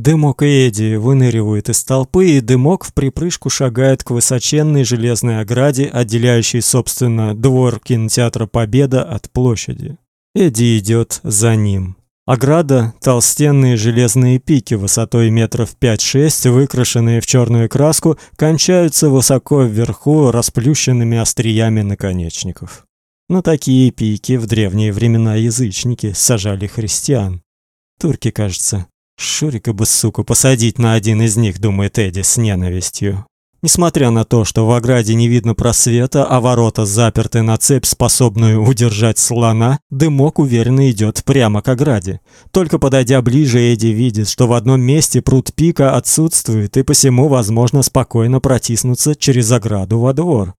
Дымок и Эдди выныривают из толпы, и Дымок в припрыжку шагает к высоченной железной ограде, отделяющей, собственно, двор кинотеатра Победа от площади. Эдди идет за ним. Ограда толстенные железные пики высотой метров 5-6, выкрашенные в черную краску, кончаются высоко вверху расплющенными остриями наконечников. На такие пики в древние времена язычники сажали христиан. Турки, кажется, Шурика бы, суку, посадить на один из них, думает Эдди с ненавистью. Несмотря на то, что в ограде не видно просвета, а ворота заперты на цепь, способную удержать слона, дымок уверенно идет прямо к ограде. Только подойдя ближе, Эдди видит, что в одном месте пруд пика отсутствует, и посему возможно спокойно протиснуться через ограду во двор.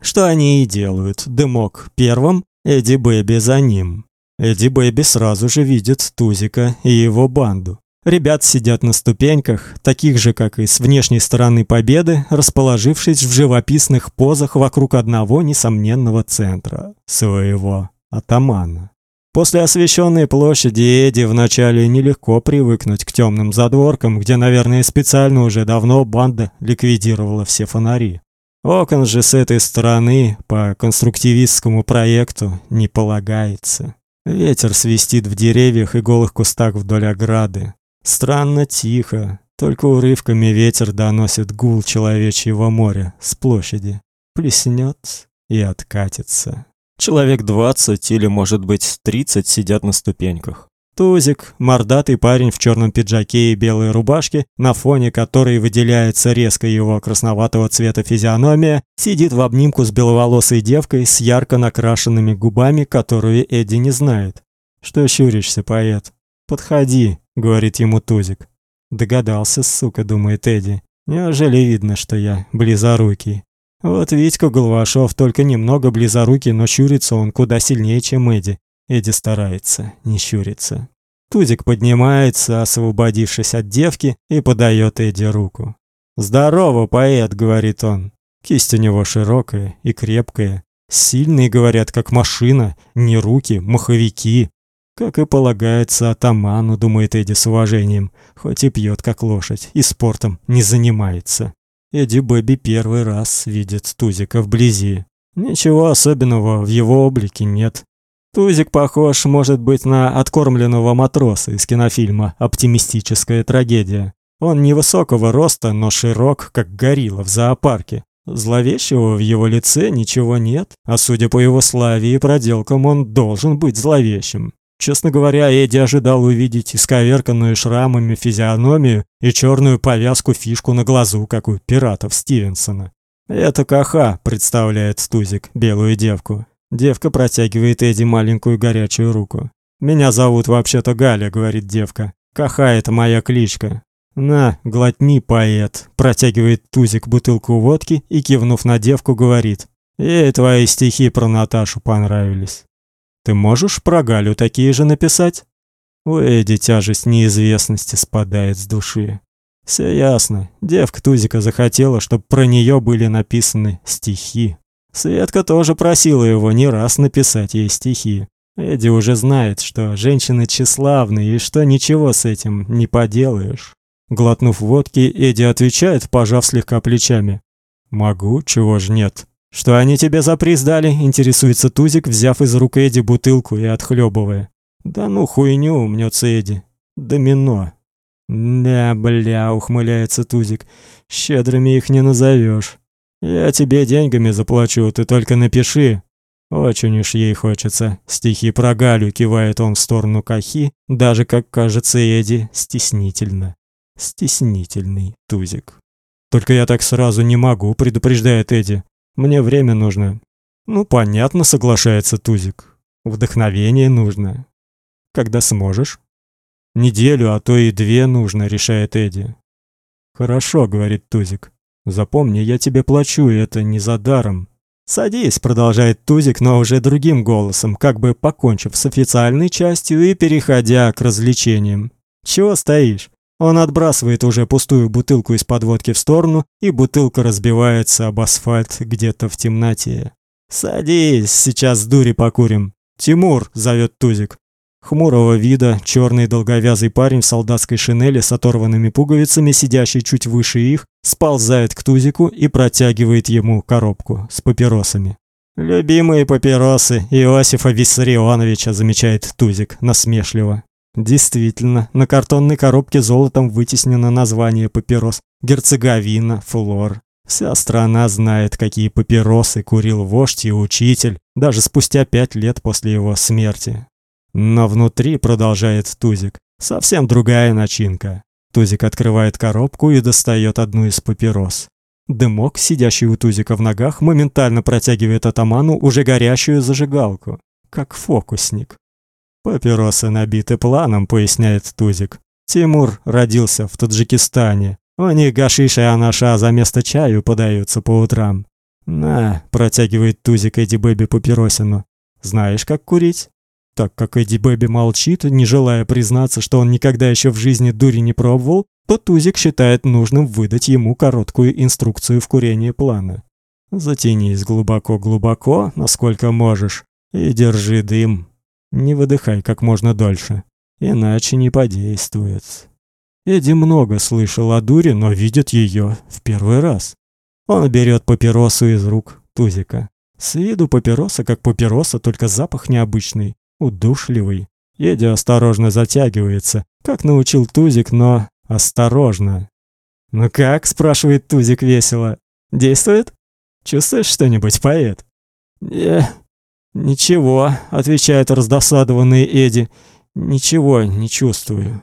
Что они и делают. Дымок первым, Эдди Бэби за ним. Эдди Бэби сразу же видит Тузика и его банду. Ребят сидят на ступеньках, таких же, как и с внешней стороны Победы, расположившись в живописных позах вокруг одного несомненного центра своего атамана. После освещенной площади Эди вначале нелегко привыкнуть к темным задворкам, где, наверное, специально уже давно банда ликвидировала все фонари. Окон же с этой стороны по конструктивистскому проекту не полагается. Ветер свистит в деревьях и голых кустах вдоль ограды. Странно тихо, только урывками ветер доносит гул человечьего моря с площади. Плеснет и откатится. Человек двадцать или, может быть, тридцать сидят на ступеньках. Тузик, мордатый парень в черном пиджаке и белой рубашке, на фоне которой выделяется резко его красноватого цвета физиономия, сидит в обнимку с беловолосой девкой с ярко накрашенными губами, которую Эдди не знает. Что щуришься, поэт? Подходи, говорит ему Тузик. Догадался, сука, думает Эдди. Неужели видно, что я близорукий? Вот Витька Голвашов только немного близорукий, но щурится он куда сильнее, чем Эдди. Эдди старается не щуриться. Тузик поднимается, освободившись от девки, и подает Эдди руку. "Здорово, поэт", говорит он. Кисть у него широкая и крепкая. Сильный, говорят, как машина, не руки, маховики. Как и полагается атаману, думает Эдди с уважением, хоть и пьет как лошадь и спортом не занимается. Эдди Бэби первый раз видит Тузика вблизи. Ничего особенного в его облике нет. Тузик похож, может быть, на откормленного матроса из кинофильма Оптимистическая трагедия. Он невысокого роста, но широк, как горилла в зоопарке. Зловещего в его лице ничего нет, а судя по его славе и проделкам, он должен быть зловещим. Честно говоря, Эдди ожидал увидеть исковерканную шрамами физиономию и черную повязку-фишку на глазу, как у пиратов Стивенсона. «Это Каха», — представляет Стузик, белую девку. Девка протягивает Эдди маленькую горячую руку. «Меня зовут вообще-то Галя», — говорит девка. «Каха — это моя кличка». «На, глотни, поэт», — протягивает Тузик бутылку водки и, кивнув на девку, говорит. «Ей твои стихи про Наташу понравились». Ты можешь про Галю такие же написать? У Эди тяжесть неизвестности спадает с души. Все ясно. Девка Тузика захотела, чтобы про нее были написаны стихи. Светка тоже просила его не раз написать ей стихи. Эди уже знает, что женщины тщеславны и что ничего с этим не поделаешь. Глотнув водки, Эди отвечает, пожав слегка плечами: "Могу, чего ж нет". Что они тебе за приз дали? Интересуется Тузик, взяв из рук Эди бутылку и отхлебывая. Да ну хуйню, мнется Эди. Домино. Да, бля, ухмыляется Тузик. Щедрыми их не назовешь. Я тебе деньгами заплачу, ты только напиши. Очень уж ей хочется. Стихи про Галю кивает он в сторону Кахи, даже, как кажется Эди, стеснительно. Стеснительный Тузик. Только я так сразу не могу, предупреждает Эди. Мне время нужно. Ну, понятно, соглашается Тузик. Вдохновение нужно. Когда сможешь? Неделю, а то и две нужно, решает Эдди. Хорошо, говорит Тузик. Запомни, я тебе плачу, и это не за даром. Садись, продолжает Тузик, но уже другим голосом, как бы покончив с официальной частью и переходя к развлечениям. Чего стоишь? Он отбрасывает уже пустую бутылку из подводки в сторону, и бутылка разбивается об асфальт где-то в темноте. Садись, сейчас с дури покурим. Тимур зовет Тузик. Хмурого вида, черный долговязый парень в солдатской шинели с оторванными пуговицами, сидящий чуть выше их, сползает к Тузику и протягивает ему коробку с папиросами. Любимые папиросы Иосифа Виссарионовича, замечает Тузик насмешливо. Действительно, на картонной коробке золотом вытеснено название папирос: Герцеговина, Флор. Вся страна знает, какие папиросы курил вождь и учитель, даже спустя пять лет после его смерти. Но внутри, продолжает Тузик, совсем другая начинка. Тузик открывает коробку и достает одну из папирос. Дымок, сидящий у Тузика в ногах, моментально протягивает атаману уже горящую зажигалку, как фокусник. Папиросы набиты планом, поясняет Тузик. Тимур родился в Таджикистане. У них гашиш и анаша за место чаю подаются по утрам. На, протягивает Тузик Эдди Бэби папиросину. Знаешь, как курить? Так как Эдди Бэби молчит, не желая признаться, что он никогда еще в жизни дури не пробовал, то Тузик считает нужным выдать ему короткую инструкцию в курении плана. Затянись глубоко-глубоко, насколько можешь, и держи дым. Не выдыхай как можно дольше, иначе не подействует. Эдди много слышал о дуре, но видит ее в первый раз. Он берет папиросу из рук Тузика. С виду папироса как папироса, только запах необычный удушливый. Едя осторожно затягивается, как научил Тузик, но осторожно. «Ну как?» – спрашивает Тузик весело. «Действует? Чувствуешь что-нибудь, поэт?» «Не, ничего», – отвечает раздосадованный Эдди. «Ничего не чувствую».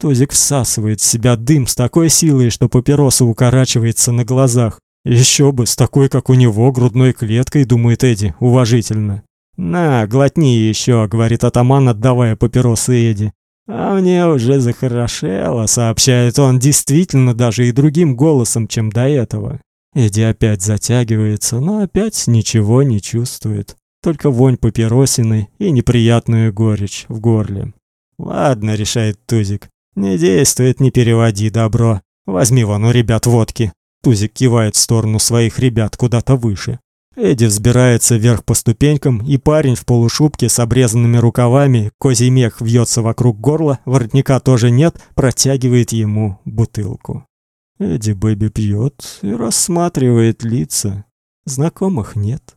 Тузик всасывает в себя дым с такой силой, что папироса укорачивается на глазах. Еще бы, с такой, как у него, грудной клеткой, думает Эдди, уважительно. «На, глотни еще», — говорит атаман, отдавая папиросы Эди. «А мне уже захорошело», — сообщает он действительно даже и другим голосом, чем до этого. Эди опять затягивается, но опять ничего не чувствует. Только вонь папиросины и неприятную горечь в горле. «Ладно», — решает Тузик. «Не действует, не переводи добро. Возьми вон у ребят водки». Тузик кивает в сторону своих ребят куда-то выше. Эдди взбирается вверх по ступенькам, и парень в полушубке с обрезанными рукавами, козий мех вьется вокруг горла, воротника тоже нет, протягивает ему бутылку. Эдди Бэби пьет и рассматривает лица. Знакомых нет.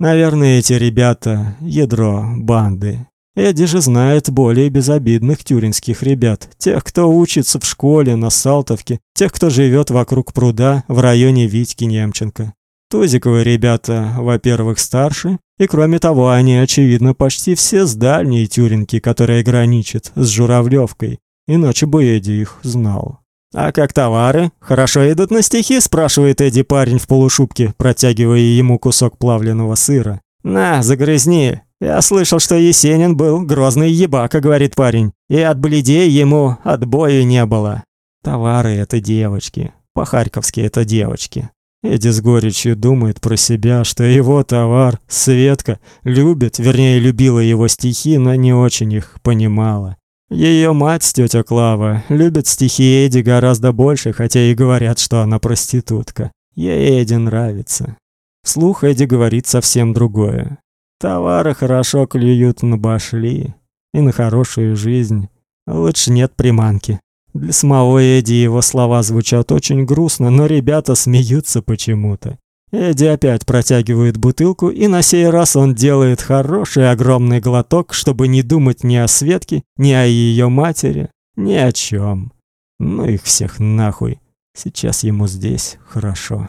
Наверное, эти ребята — ядро банды. Эдди же знает более безобидных тюринских ребят, тех, кто учится в школе на Салтовке, тех, кто живет вокруг пруда в районе Витьки Немченко. Тузиковые ребята, во-первых, старше, и кроме того, они, очевидно, почти все с дальней тюринки, которая граничит с Журавлевкой, иначе бы Эдди их знал. «А как товары? Хорошо идут на стихи?» – спрашивает Эдди парень в полушубке, протягивая ему кусок плавленного сыра. «На, загрызни. Я слышал, что Есенин был грозный ебака», – говорит парень. «И от бледей ему отбоя не было». Товары – это девочки. По-харьковски это девочки. Эдди с горечью думает про себя, что его товар, Светка, любит, вернее, любила его стихи, но не очень их понимала. Ее мать, тетя Клава, любит стихи Эдди гораздо больше, хотя и говорят, что она проститутка. Ей Эдди нравится. Вслух Эдди говорит совсем другое. Товары хорошо клюют на башли и на хорошую жизнь. Лучше нет приманки. Для самого Эдди его слова звучат очень грустно, но ребята смеются почему-то. Эдди опять протягивает бутылку, и на сей раз он делает хороший огромный глоток, чтобы не думать ни о Светке, ни о ее матери, ни о чем. Ну их всех нахуй. Сейчас ему здесь хорошо.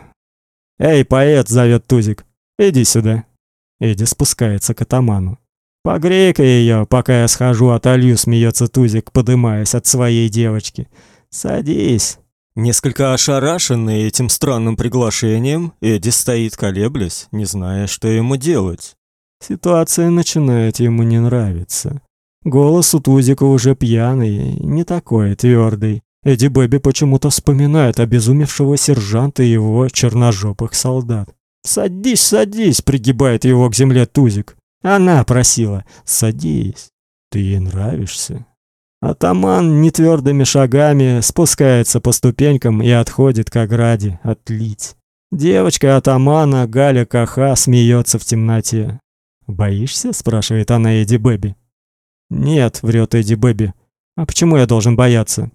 «Эй, поэт!» — зовет Тузик. «Иди сюда». Эдди спускается к атаману. Погрей-ка ее, пока я схожу отолью, смеется Тузик, подымаясь от своей девочки. Садись. Несколько ошарашенный этим странным приглашением, Эдди стоит колеблясь, не зная, что ему делать. Ситуация начинает ему не нравиться. Голос у Тузика уже пьяный, не такой твердый. Эдди Бэби почему-то вспоминает обезумевшего сержанта и его черножопых солдат. «Садись, садись!» — пригибает его к земле Тузик. Она просила: "Садись. Ты ей нравишься". Атаман нетвёрдыми шагами спускается по ступенькам и отходит к ограде отлить. Девочка атамана Галя Каха смеется в темноте. "Боишься?" спрашивает она Эдди Бэби. Нет, врет Эдди Бэби. А почему я должен бояться?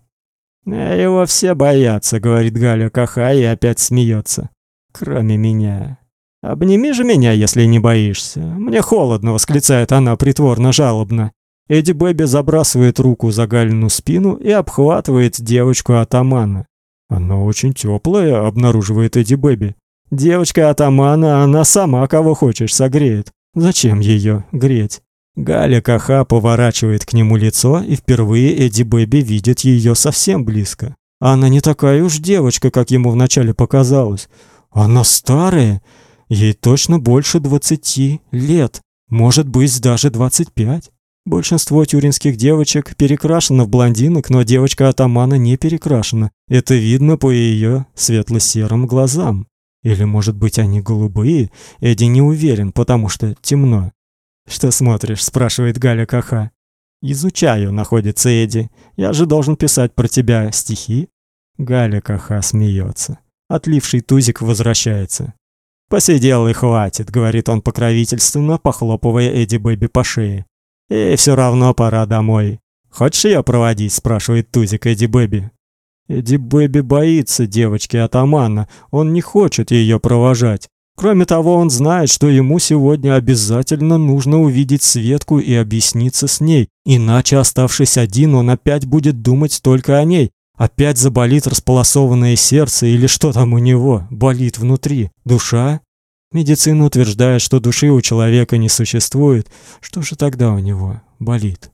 «А его все боятся, говорит Галя Каха и опять смеется. Кроме меня. Обними же меня, если не боишься. Мне холодно, восклицает она притворно жалобно. Эдди Бэби забрасывает руку за Галину спину и обхватывает девочку атамана. Она очень теплая, обнаруживает Эдди Бэби. Девочка атамана, она сама кого хочешь согреет. Зачем ее греть? Галя Каха поворачивает к нему лицо, и впервые Эдди Бэби видит ее совсем близко. Она не такая уж девочка, как ему вначале показалось. Она старая, ей точно больше двадцати лет, может быть, даже двадцать пять. Большинство тюринских девочек перекрашено в блондинок, но девочка атамана не перекрашена. Это видно по ее светло-серым глазам. Или, может быть, они голубые? Эдди не уверен, потому что темно. «Что смотришь?» – спрашивает Галя Каха. «Изучаю», – находится Эдди. «Я же должен писать про тебя стихи». Галя Каха смеется. Отливший тузик возвращается. «Посидел и хватит», – говорит он покровительственно, похлопывая Эдди Бэби по шее. «И все равно пора домой. Хочешь ее проводить?» – спрашивает тузик Эдди Бэби. Эдди Бэби боится девочки атамана, он не хочет ее провожать. Кроме того, он знает, что ему сегодня обязательно нужно увидеть Светку и объясниться с ней, иначе, оставшись один, он опять будет думать только о ней. Опять заболит располосованное сердце или что там у него болит внутри? Душа? Медицина утверждает, что души у человека не существует. Что же тогда у него болит?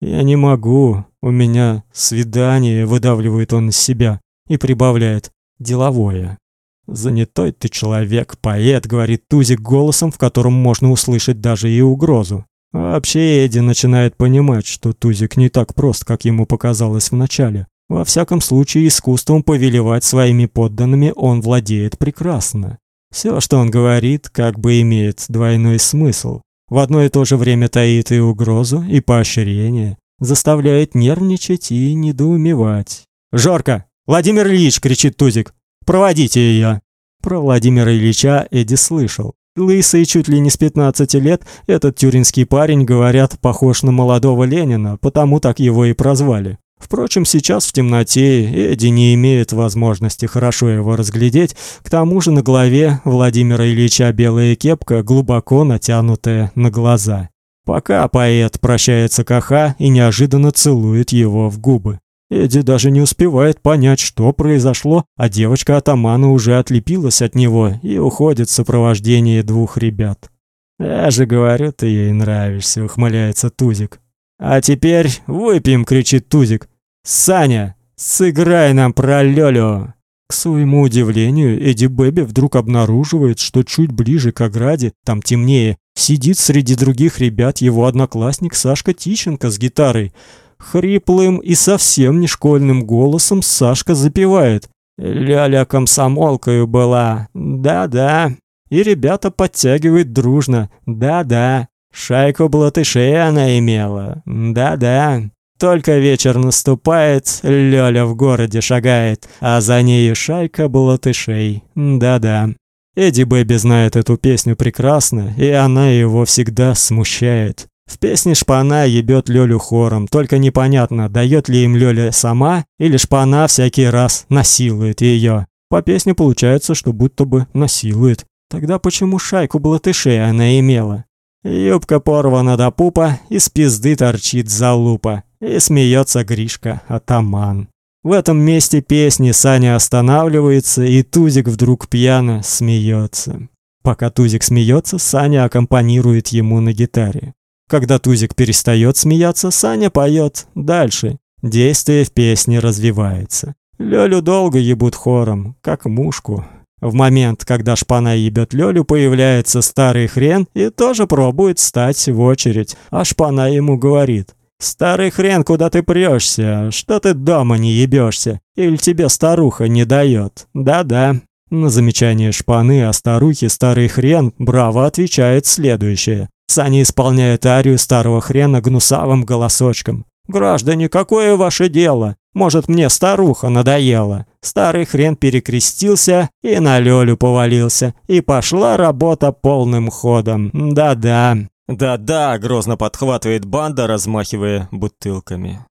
Я не могу. У меня свидание, выдавливает он из себя и прибавляет: деловое. Занятой ты человек, поэт, говорит Тузик голосом, в котором можно услышать даже и угрозу. Вообще Эдди начинает понимать, что Тузик не так прост, как ему показалось вначале. Во всяком случае, искусством повелевать своими подданными он владеет прекрасно. Все, что он говорит, как бы имеет двойной смысл. В одно и то же время таит и угрозу, и поощрение, заставляет нервничать и недоумевать. «Жорка! Владимир Ильич!» – кричит Тузик. Проводите ее. Про Владимира Ильича Эдди слышал. Лысый, чуть ли не с 15 лет, этот тюринский парень, говорят, похож на молодого Ленина, потому так его и прозвали. Впрочем, сейчас в темноте Эдди не имеет возможности хорошо его разглядеть, к тому же на голове Владимира Ильича белая кепка, глубоко натянутая на глаза. Пока поэт прощается Каха и неожиданно целует его в губы. Эдди даже не успевает понять, что произошло, а девочка атамана уже отлепилась от него и уходит в сопровождении двух ребят. «Я же говорю, ты ей нравишься», — ухмыляется Тузик. «А теперь выпьем», — кричит Тузик. «Саня, сыграй нам про Лёлю!» К своему удивлению, Эдди Бэби вдруг обнаруживает, что чуть ближе к ограде, там темнее, сидит среди других ребят его одноклассник Сашка Тищенко с гитарой. Хриплым и совсем не школьным голосом Сашка запевает. «Ляля комсомолкою была, да-да». И ребята подтягивают дружно, да-да. Шайку блатышей она имела, да-да. Только вечер наступает, Лёля в городе шагает, а за ней шайка блатышей, да-да. Эдди Бэби знает эту песню прекрасно, и она его всегда смущает. В песне Шпана ебет Лёлю хором, только непонятно, дает ли им Лёля сама или Шпана всякий раз насилует её. По песне получается, что будто бы насилует. Тогда почему шайку блатышей она имела? Юбка порвана до пупа, из пизды торчит залупа. И смеется Гришка, атаман. В этом месте песни Саня останавливается, и Тузик вдруг пьяно смеется. Пока Тузик смеется, Саня аккомпанирует ему на гитаре. Когда Тузик перестает смеяться, Саня поет дальше. Действие в песне развивается. Лёлю долго ебут хором, как мушку. В момент, когда шпана ебет Лёлю, появляется старый хрен и тоже пробует стать в очередь. А шпана ему говорит: "Старый хрен, куда ты прёшься? Что ты дома не ебёшься? Или тебе старуха не даёт?" Да-да. На замечание шпаны о старухе старый хрен браво отвечает следующее: Саня исполняет арию старого хрена гнусавым голосочком. «Граждане, какое ваше дело? Может, мне старуха надоела?» Старый хрен перекрестился и на Лёлю повалился. И пошла работа полным ходом. Да-да. Да-да, грозно подхватывает банда, размахивая бутылками.